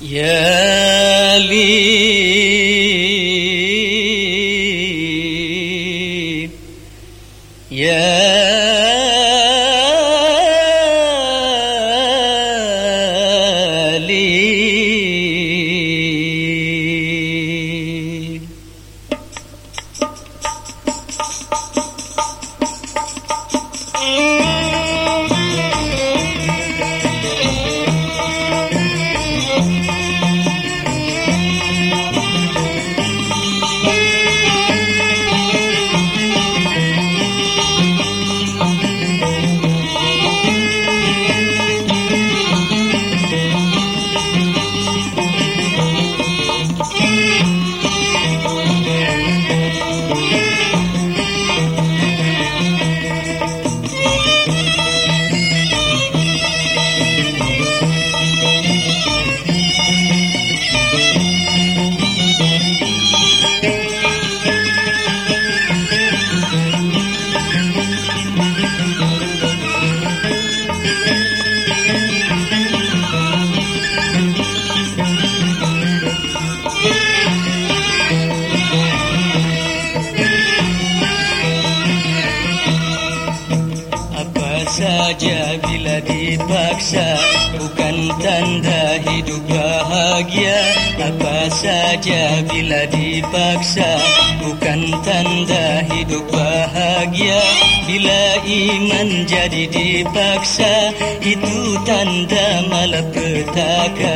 يا لي Bila dipaksa Bukan tanda hidup bahagia. Apa saja bila dipaksa. Bukan tanda hidup bahagia. Bila iman jadi dipaksa Itu tanda malapetaka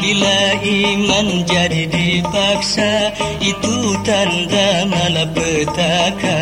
Bila iman jadi dipaksa Itu tanda malapetaka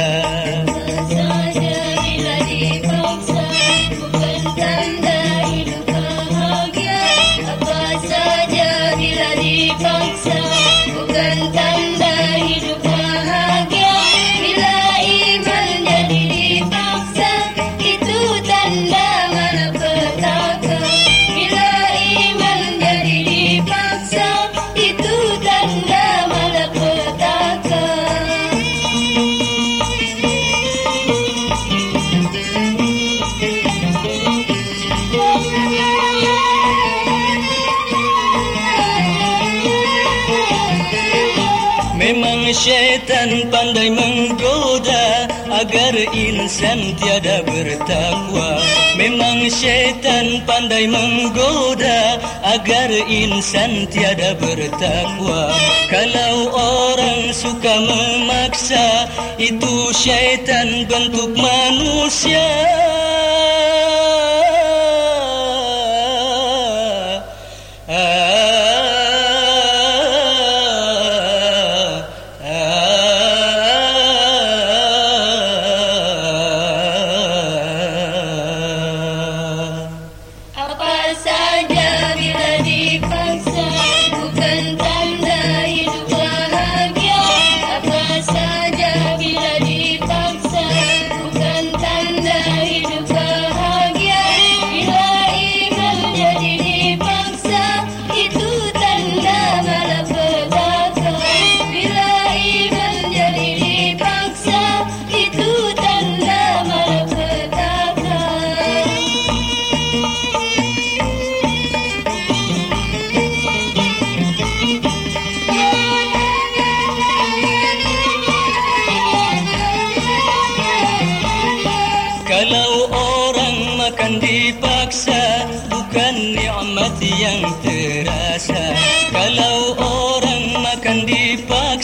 Memang syaitan pandai menggoda agar insan tiada bertakwa. Memang syaitan pandai menggoda agar insan tiada bertakwa. Kalau orang suka memaksa, itu syaitan bentuk manusia. Apa saja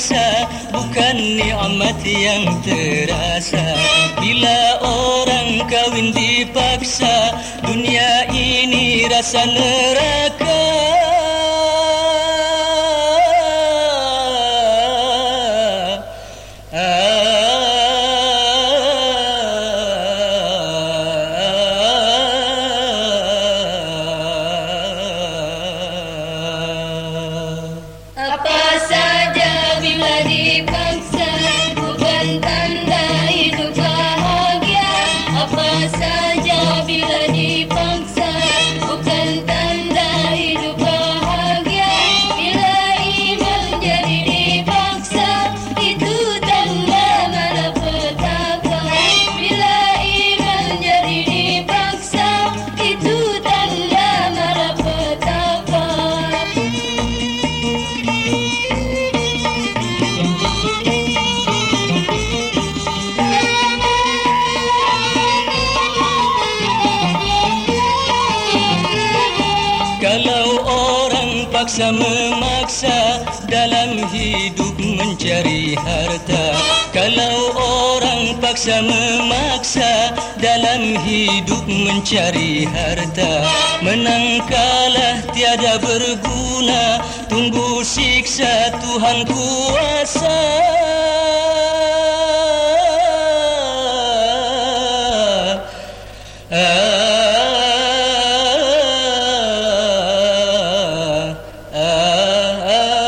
dipaksa Bukan nikmat yang terasa. Bila orang kawin dipaksa Dunia ini rasa neraka Apa paksa memaksa dalam hidup mencari harta. Kalau orang paksa memaksa dalam hidup mencari harta. Menang kalah tiada berguna Tunggu siksa Tuhan kuasa Uh...